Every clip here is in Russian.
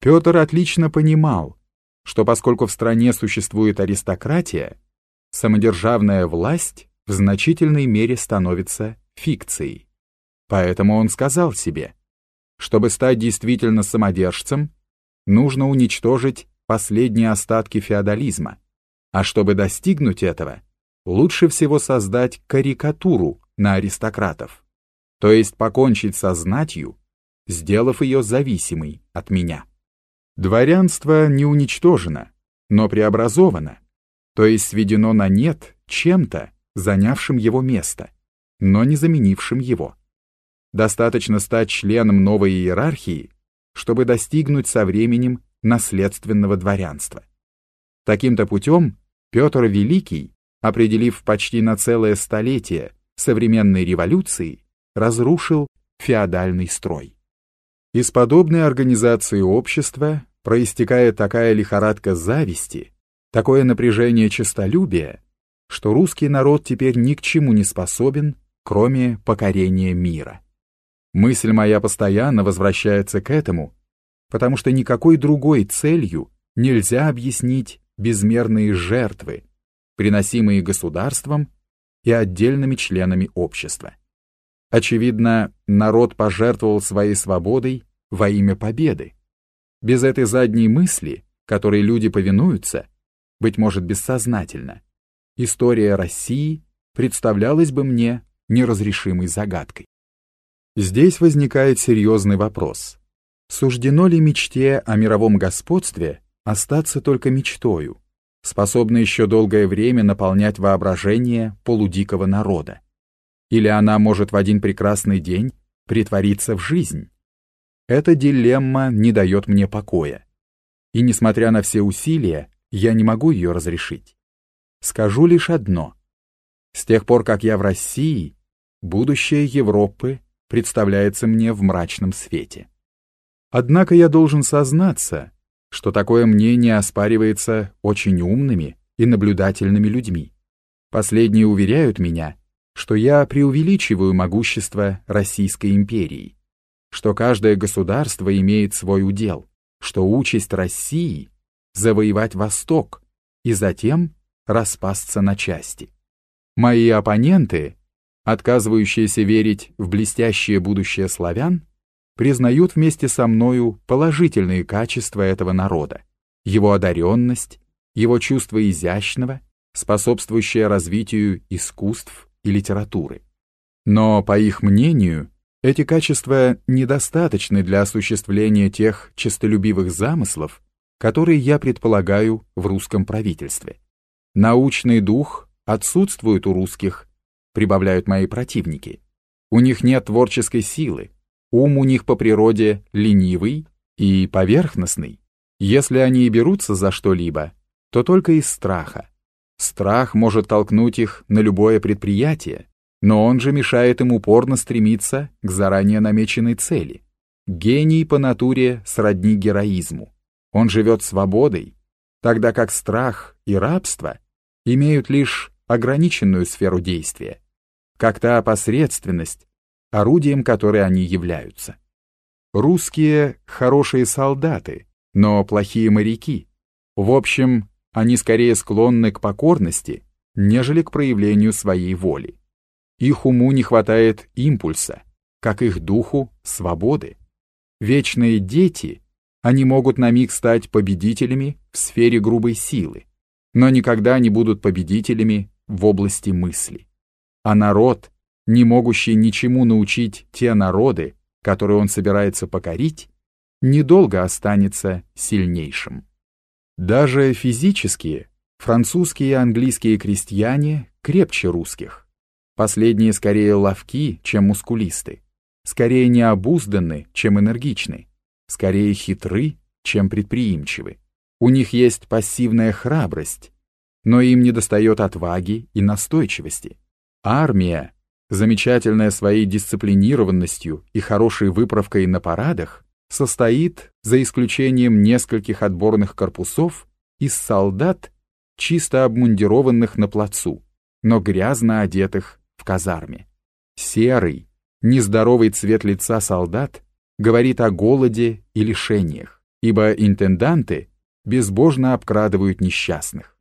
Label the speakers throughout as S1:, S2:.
S1: Петр отлично понимал, что поскольку в стране существует аристократия, самодержавная власть в значительной мере становится фикцией. Поэтому он сказал себе, чтобы стать действительно самодержцем, нужно уничтожить последние остатки феодализма, а чтобы достигнуть этого, лучше всего создать карикатуру на аристократов, то есть покончить со знатью, сделав ее зависимой от меня. Дворянство не уничтожено, но преобразовано, то есть сведено на нет чем-то, занявшим его место, но не заменившим его. Достаточно стать членом новой иерархии, чтобы достигнуть со временем наследственного дворянства. Таким-то путем Петр Великий, определив почти на целое столетие современной революции, разрушил феодальный строй. Из подобной организации общества проистекает такая лихорадка зависти, такое напряжение честолюбия, что русский народ теперь ни к чему не способен, кроме покорения мира. Мысль моя постоянно возвращается к этому, потому что никакой другой целью нельзя объяснить безмерные жертвы, приносимые государством и отдельными членами общества. Очевидно, народ пожертвовал своей свободой во имя победы. Без этой задней мысли, которой люди повинуются, быть может бессознательно, история России представлялась бы мне неразрешимой загадкой. Здесь возникает серьезный вопрос. Суждено ли мечте о мировом господстве остаться только мечтою, способной еще долгое время наполнять воображение полудикого народа? Или она может в один прекрасный день притвориться в жизнь? Эта дилемма не дает мне покоя. И несмотря на все усилия, я не могу ее разрешить. Скажу лишь одно. С тех пор, как я в России, будущее Европы представляется мне в мрачном свете. Однако я должен сознаться, что такое мнение оспаривается очень умными и наблюдательными людьми. Последние уверяют меня, что я преувеличиваю могущество Российской империи, что каждое государство имеет свой удел, что участь России — завоевать Восток и затем распасться на части. Мои оппоненты, отказывающиеся верить в блестящее будущее славян, признают вместе со мною положительные качества этого народа, его одаренность, его чувство изящного, способствующее развитию искусств и литературы. Но, по их мнению, эти качества недостаточны для осуществления тех честолюбивых замыслов, которые я предполагаю в русском правительстве. Научный дух отсутствует у русских, прибавляют мои противники. У них нет творческой силы, ум у них по природе ленивый и поверхностный. Если они и берутся за что-либо, то только из страха. Страх может толкнуть их на любое предприятие, но он же мешает им упорно стремиться к заранее намеченной цели. Гений по натуре сродни героизму. Он живет свободой, тогда как страх и рабство имеют лишь ограниченную сферу действия, как та опосредственность, орудием которой они являются. Русские — хорошие солдаты, но плохие моряки. В общем, они скорее склонны к покорности, нежели к проявлению своей воли. Их уму не хватает импульса, как их духу — свободы. Вечные дети, они могут на миг стать победителями в сфере грубой силы, но никогда не будут победителями в области мысли. А народ, не могущий ничему научить те народы, которые он собирается покорить, недолго останется сильнейшим. Даже физические, французские и английские крестьяне крепче русских. Последние скорее ловки, чем мускулисты, скорее необузданы, чем энергичны, скорее хитры, чем предприимчивы. У них есть пассивная храбрость, но им недостает отваги и настойчивости. Армия, замечательная своей дисциплинированностью и хорошей выправкой на парадах, состоит, за исключением нескольких отборных корпусов, из солдат, чисто обмундированных на плацу, но грязно одетых в казарме. Серый, нездоровый цвет лица солдат говорит о голоде и лишениях. ибо интенданты безбожно обкрадывают несчастных.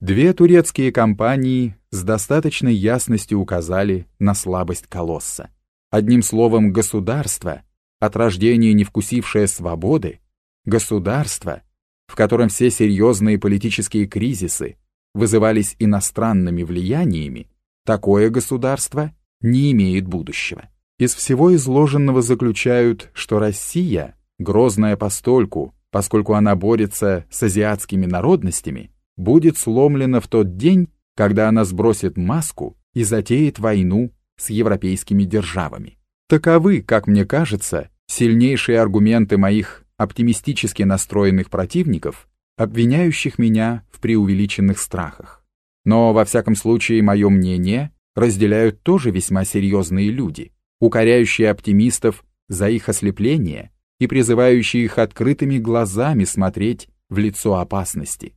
S1: Две турецкие компании с достаточной ясностью указали на слабость колосса. Одним словом, государство, от рождения не вкусившее свободы, государство, в котором все серьезные политические кризисы вызывались иностранными влияниями, такое государство не имеет будущего. Из всего изложенного заключают, что Россия, грозная постольку, поскольку она борется с азиатскими народностями, будет сломлена в тот день, когда она сбросит маску и затеет войну с европейскими державами. Таковы, как мне кажется, сильнейшие аргументы моих оптимистически настроенных противников, обвиняющих меня в преувеличенных страхах. Но, во всяком случае, мое мнение разделяют тоже весьма серьезные люди, укоряющие оптимистов за их ослепление и призывающие их открытыми глазами смотреть в лицо опасности.